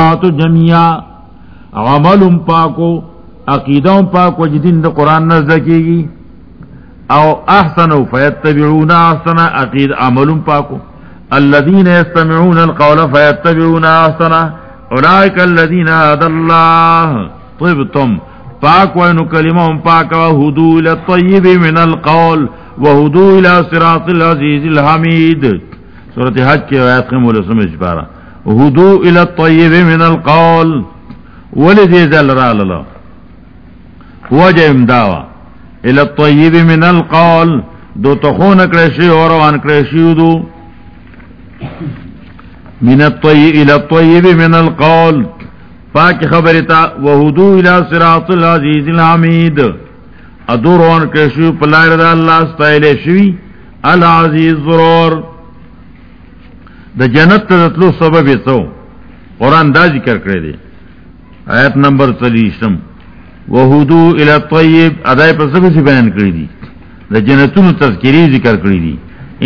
آتو جمیا عمل ام پاکو، عقیدہ ام پاکو جی جدین دا قرآن نزدکی گی۔ او احسنو فیتبعون احسن، عقید عمل ام پاکو۔ الذين يستمعون القول فيتبعون احسن اولئك الذين هدى الله طبتم پاک وینو کلمہ ام پاک وهدو الى الطيب من القول وهدو الى صراط العزيز الحميد سورۃ حج کی آیت میں مولا سمجھ پارا هدو الى الطيب من القول. ولذي ذل را وجه امداوا الى الطيب من القول. دو تخون کرشی اور وان کرشی دو. من الطيب الى الطيب من القول. پاک خبرتا وهدو الى صراط العزيز الحميد ادور وان کرشی پلائر دا اللہ ستائلے شوی. العزیز ضرور. دا جنت تدتلو سبب سو قرآن دا ذکر کرے دے آیت نمبر چلیشم وہدو الى الطیب ادائی پر سب سے بیان کری دی؟ دا جنتون تذکری ذکر کری دی.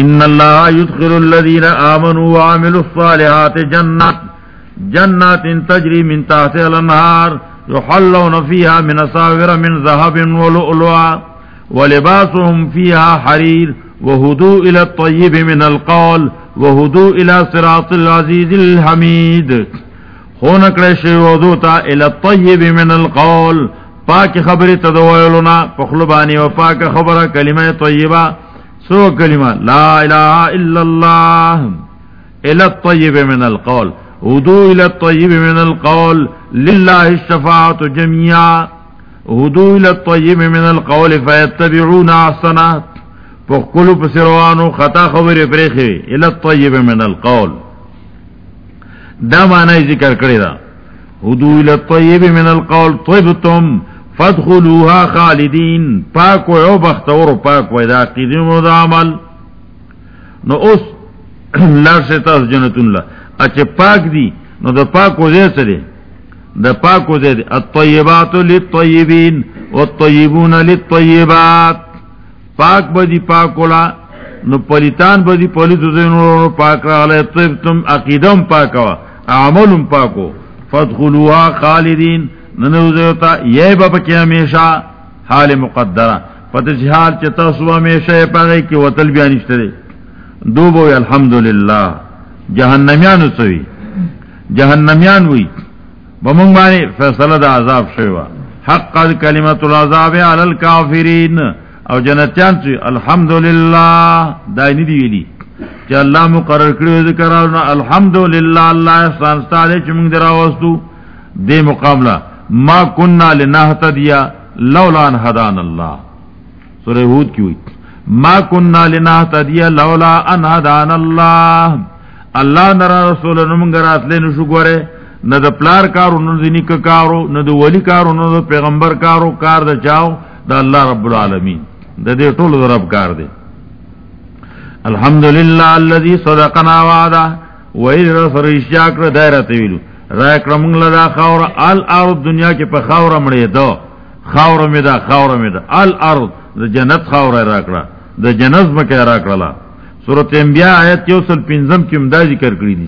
ان اللہ یدخل الذین آمنوا وعملوا الصالحات جنات جنات تجری من تحت الانہار يحلون فيها من صاور من ذهب ولؤلؤا ولباسهم فيها حرير. وهدو إلى الطيب من القول وهدو الى صراط العزيز الحميد. خونك لشي وضوطا الى الطيب من القول. پاک خبر تدویلنا پخلبانی و پاک خبر کلمہ طیبہ سو کلمہ لا الہ الا اللہ الى الطیب من القول. هدو الى الطیب من القول. للہ الشفاعت جميعا. هدو الى الطیب من القول فیتبعون احسنات پخکلو پسروانو خطا خبر پریخی الى الطیب من القول. دا معنی ذکر کری دا حدو الى الطیب من القول طبتم فدخلوها خالدین. پاکو او بختور پاکو دا قیدیم و دا عمل. نو اس لرشتا اس جنتون لا اچھے پاک دی نو دا پاکو دے سرے دا پاکو دے دے الطیبات للطیبین والطیبون للطیبات پاک بدی پاکولا نو پلیتان بدی پلیتو زینو پاک را، علی طبتم عقیدم پاکوا عملم پاکو. فدخلوها خالدین، ننو زیوتا یہ بابا کی ہمیشہ حال مقدرہ. پتہ چی حال چتا سوا ہمیشہ یہ پاگئی کی وطل بیانشتے دے. دو بوئی الحمدللہ. جہنمیانو سوی جہنمیان ہوئی بمونگ بانی فیصلہ دا عذاب شویوا حق قد کلمت العذاب علی الكافرین او جنتیان چی، الحمدللہ، دائی ندی ویلی. چی اللہ مقرر کریو ذکر آرنا الحمدللہ، اللہ احسان ستالے چی منگ در آوستو دے مقابلہ، ما کننا لنہتا دیا لولا ان حدان اللہ. سورہ حود کی ہوئی. ما کننا لنہتا دیا لولا ان حدان اللہ. اللہ نرا رسول نمنگر آتلے نشو گورے. نہ دا پلار کارو، نہ دا نک کارو، نہ دا ولی کارو، نہ دا پیغمبر کارو، کار دا چاو، دا اللہ رب العالمین. دا دے طول دا رب کار دے الحمدللہ اللذی صدقنا وعدا. وید رسر اشیاک را دائرہ تیویلو رای کرمونگ لدا خاورا الارض دنیا کی پا خاورا مڑی دا خاورا می دا خاورا می دا الارض دا جنت خاورا راکڑا دا جنت مکی راکڑا لا سورت انبیاء آیت کیو سل پینزم کی امدہ ذکر کری دی.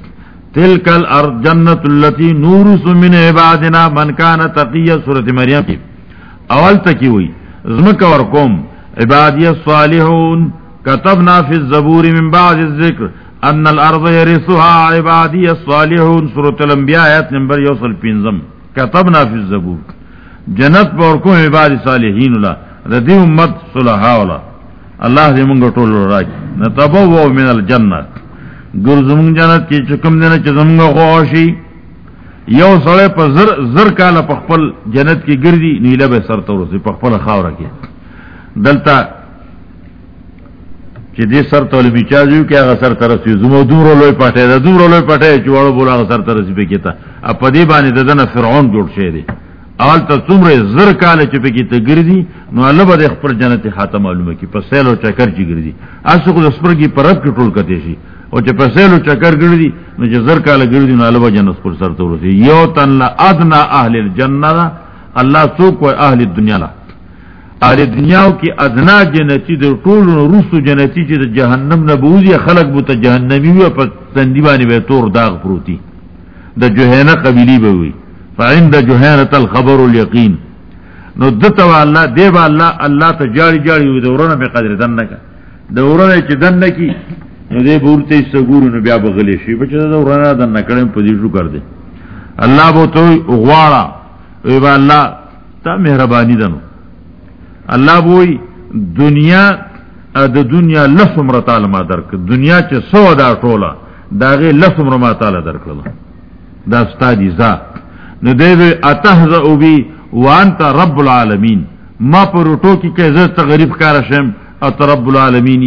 تلک الارض جنت اللتی نورس من عبادنا من کان تقیہ سورت مریم کی اول تکی ہوئی زمک ورکوم. عبادی الصالحون، كتبنا في الزبور من بعد الذكر ان الارض يرثها عبادي الصالحون سوره الانبياء ايات نمبر يوصل بينزم كتبنا في الزبور. جنت پر کو عباد صالحین لا ردی امت صلحاء ولا. اللہ دے منگو ٹول راج. نتبو من الجنت. گرزم جنت کی چکم دینا چزم خوشی. یو سڑے پر زر زر کالا پخپل جنت کی گردی نیلہ بے سر تورسی، پخپل خاورہ کی. دلتا چې دې سر ته لبي چا جو کې هغه سر ترسي زمو دور لوی پټه ده دور لوی پټه چې وړو بولا هغه سر ترسي به کیتا ا په دې باندې دنه فرعون جوړ شه دي اول ته څومره زر کال چې په کیته ګرځي نو الله به خپل جنت حاته معلومه کی. په سیلو چکر چې ګرځي اسو کو سپر کی پرب کې ټول کته شي او چې په سیلو چکر ګرځي نو چې زر کال ګرځي نو الله به جنت پر سر ته ورسي یو تن لا ادنا اهل الجنه الله سو کو اهل الدنيا لا اهل دنیا کی ادنا جنتی در طول روس جنتی چی در جہنم نبوزی خلق بوتا جہنمی وی پر تندی بانی بے طور داغ پروتی. دا جوہینہ قبیلی بوئی فعند جوہینہ تل خبر الیقین. نو دتا و اللہ دے با اللہ اللہ تا جاری جاری ہوئی دا ورنا قدر دن نکا. دا ورنا چی دن نکی، نو دے بورتے اس سگورو نو بیا بغلی شوی، بچے دا ورنا دن نکڑیم پوزیشو کر دے اللہ بو تو اغوارا. وی با اللہ، تا مہربانی دنو. اللہ بوئی، دنیا د دنیا لسم رتال ما درک. دنیا چ سو دا ټولا دا غي لسم ما تعالی درکړه دا استادی ذا نو دی اتهز او بی وانت رب العالمین. ما پر ټو کی کې زه تغریب کار شم او رب العالمین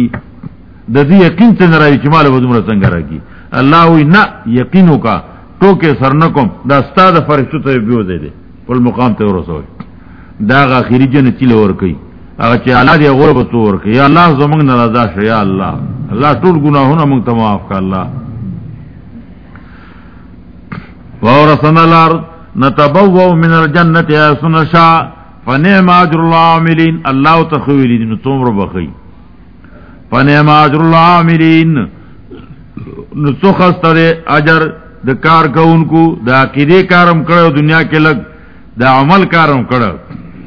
د دې یقین ته نه چې مال ودومره څنګه راکی الله وی، نه یقینو کا ټو کې سرنکم دا استاد فرشتو ته بیو دی دی. ول مقام ته ورسوي دا غ اخیری جنتی لور کوي هغه چې الله دې غوړ به تور کوي یا الله زمنګ ناراضه شه یا الله. الله ټول ګناهونه موږ ته معاف کړه، الله. وورثنا الارض نتبوأ من الجنة يا سنشا فنعم اجر العاملين. الله تخويل دي نتومر بخي فنعم اجر العاملين. نسخستر اجر د کار کوونکو د عقیده کارم کړو دنیا کې لګ د عمل کارم کړو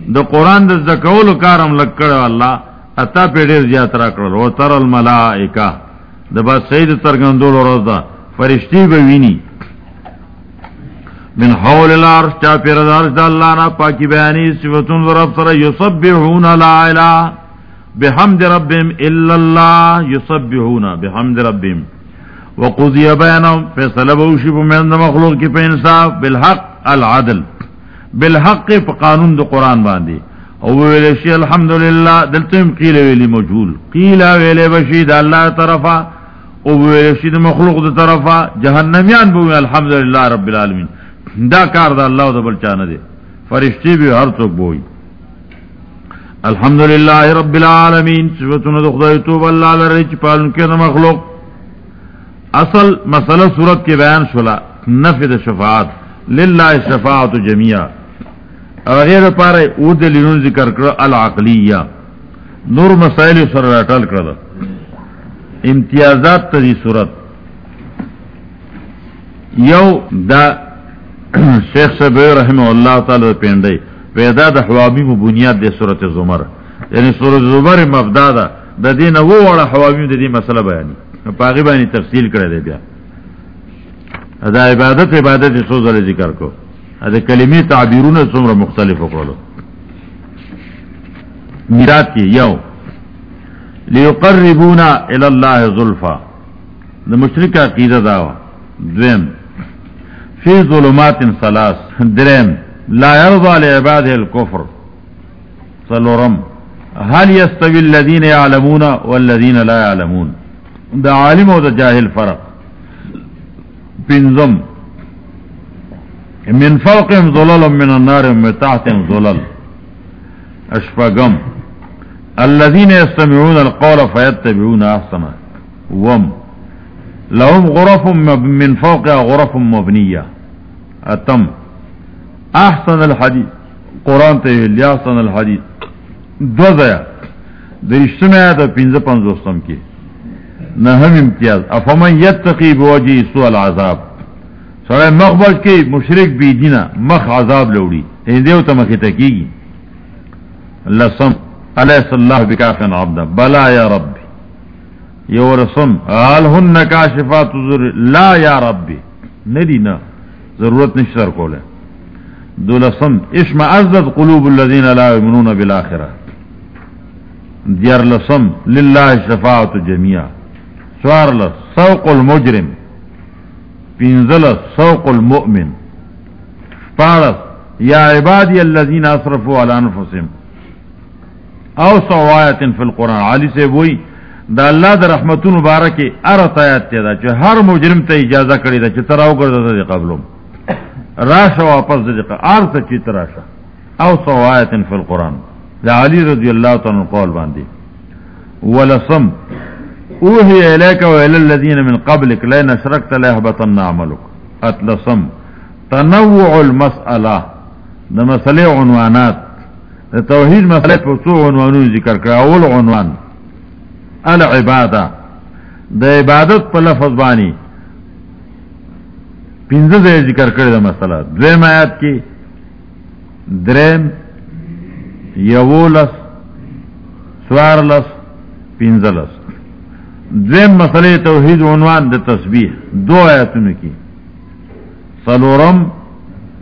د قران د زکول کارم لګ کړو الله، اتا په ډیر زیات را کړو او تر الملائکه. د با سید ترګندول روز دا فرشتي به ویني. من حول الارش چا پیر دارش دا اللہ نا پاکی بیانی صفتون ضرب سر یصبحون لا الہ بحمد ربهم الا اللہ یصبحون بحمد ربهم. وقضی بینهم فیصل بوشی پمین دا مخلوق کی انصاف، بالحق، العدل. بالحق پا قانون دا قرآن باندی او ویلشی الحمدللہ دلتیم قیل ویلی مجھول قیل ویلی بشی دا اللہ طرفا او ویلشی دا مخلوق دا طرفا جہنمیان بوی الحمدللہ رب العالمین. دا کار دا اللہ دا بلچانا دے فرشتی بھی ہر چوک بوئی الحمدللہ رب العالمین صفتون دا خدای توب اللہ لرئی چی پالن کے دا مخلوق. اصل مسئلہ صورت کے بیان شلا نفی دا شفاعت. للہ شفاعت جمعیہ غیر پارے او دلینون ذکر کر العقلیہ نور مسائل سر رٹل کر امتیازات تا دی صورت. یو دا شیخ صاحب رحمہ اللہ تعالی پینڈے پیدا د حوامی مو بنیاد د سورۃ زمر. یعنی سورۃ زمر مبدا دا د دین وو وړ حوامی د دې مسله بیان پاغي باندې تفصیل کړی دی بیا. دا عبادت عبادت سو زره ذکر کو دا کلمې تعبیرونه څومره مختلف وکړو میرات کی یو، لیقربونا الی الله زلفا. د مشرک عقیده دا دویم، فی ظلمات ثلاث. درم لا يرضى لعباده الكفر صلورم هل يستوي الذين يعلمون والذين لا يعلمون دا عالم و دا جاهل فرق. بنظم من فوقهم ظلل، من النار ومن تحتهم ظلل. اشفقم. الذين يستمعون القول فيتبعون احسنه وم. لهم غرف من فوقها غرف مبنية. اتم احسن الحديث. قرآن تهل احسن الحديث. دو ضیا درشتم آیت و پینز پنزوستم کی نهم امتیاز. افمن یتقی بوجی سوء العذاب سوڑے مخبر کی مشرک بی دینا مخ عذاب لوڑی۔ این دیو تا مخی تکیگی لسم علیہ اللہ بکافن عبدا بلا یا ربی۔ یو رسم، آل ہن کاشفات ذر لا یا ربی۔ ندی نا، ضرورت نشتر کولے۔ دو لسم اشم عزت قلوب الذین لا یمنون بالآخرہ۔ دیار لسم، للہ شفاعت جميعا سوار لس، سوق المجرم۔ پینزل سوق المؤمن. پارس یا عبادی الذین اصرفوا على انفسهم. او سو سوایت فی القرآن. علی سے وہی، دا اللہ دا رحمت مبارک ارت آیات تے دا ہر مجرم تے اجازہ کری دا چھ تراو کر دا دے قبلم راشا واپس دے قبل. آر تا چی تراشا او سو آیت فی القرآن. دا علی رضی اللہ تعالی قول باندی ولسم اوہی الیک و الی الذین من قبلک لین اشرکت لہبتن عملک اتلسم تنوع المسئلہ. دا مسئلے عنوانات. دا توحید مسئلے پر سو عنوانو ذکر کرا اول عنوان. العبادہ. د عبادت په لفظ بانی. پنځه ځای ذکر کړی دا مسله دویم آیات کې دریم. یولس سوارلس. پنځلس دویم مسئلے توحید عنوان د تسبیح، دو آیاتونو کې سلورم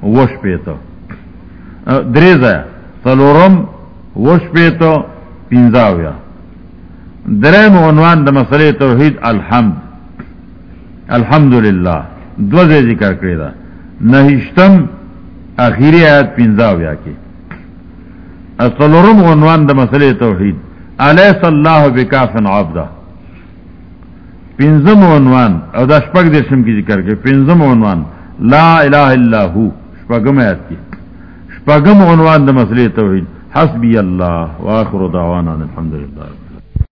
وش پیتا دریز آیا سلورم وش پیتا پینزاویا درم عنوان د مسئلے توحید، الحمد۔ الحمد للہ دو زی ذکر کرے دا۔ نہشتم آخری آیت پینزاویا کی۔ سلورم عنوان د مسئلے توحید علیہ اللہ بکافن عبدہ پنزم عنوان، او دا شپک درشم کی ذکر کے پنزم عنوان، لا الہ الا ہو شپگم آیت کی شپگم عنوان دا مسئلہ توحید، حسبی اللہ واخر دعوانا الحمدللہ.